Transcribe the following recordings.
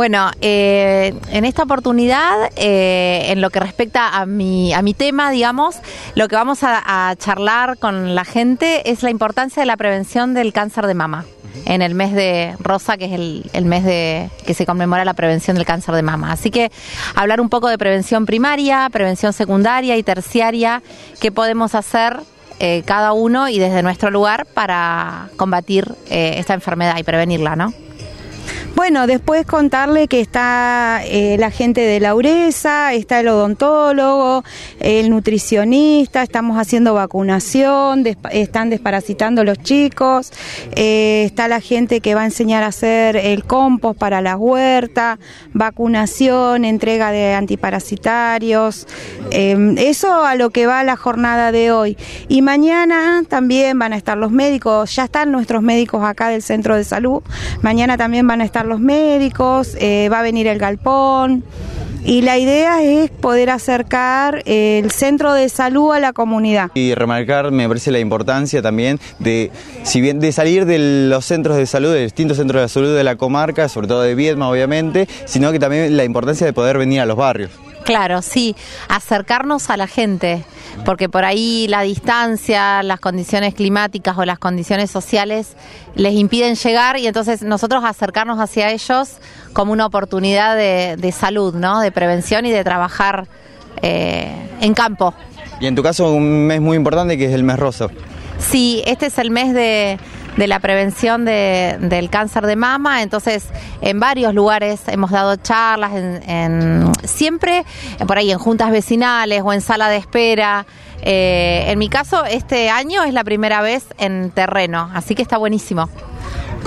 Bueno, eh, en esta oportunidad, eh, en lo que respecta a mi, a mi tema, digamos, lo que vamos a, charlar con la gente es la importancia de la prevención del cáncer de mama en el mes de Rosa, que es el, mes de que se conmemora la prevención del cáncer de mama. Así que hablar un poco de prevención primaria, prevención secundaria y terciaria, qué podemos hacer eh, cada uno y desde nuestro lugar para combatir esta enfermedad y prevenirla, ¿no? Bueno, después contarle que está eh, la gente de la URESA, está el odontólogo, el nutricionista, estamos haciendo vacunación, están desparasitando los chicos, eh, está la gente que va a enseñar a hacer el compost para la huerta, vacunación, entrega de antiparasitarios, em, eso a lo que va la jornada de hoy. Y mañana también van a estar los médicos, ya están nuestros médicos acá del centro de salud, mañana también van a estar los médicos, eh, va a venir el galpón. Y la idea es poder acercar el centro de salud a la comunidad. Y remarcar, me parece la importancia también de, si bien de salir de los centros de salud, de distintos centros de salud de la comarca, sobre todo de Viedma obviamente, sino que también la importancia de poder venir a los barrios. Claro, sí, acercarnos a la gente, porque por ahí la distancia, las condiciones climáticas o las condiciones sociales les impiden llegar y entonces nosotros acercarnos hacia ellos como una oportunidad de, salud, ¿no? de prevención y de trabajar eh, en campo. Y en tu caso un mes muy importante que es el mes rosa. Sí, este es el mes de de la prevención de, del cáncer de mama. Entonces, en varios lugares hemos dado charlas, en, siempre por ahí en juntas vecinales o en sala de espera. Eh, en mi caso, este año es la primera vez en terreno, así que está buenísimo.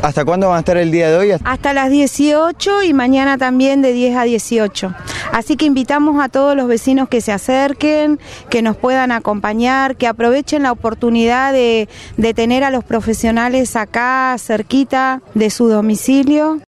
¿Hasta cuándo van a estar el día de hoy? Hasta las 18 y mañana también de 10 a 18. Así que invitamos a todos los vecinos que se acerquen, que nos puedan acompañar, que aprovechen la oportunidad de, de tener a los profesionales acá cerquita de su domicilio.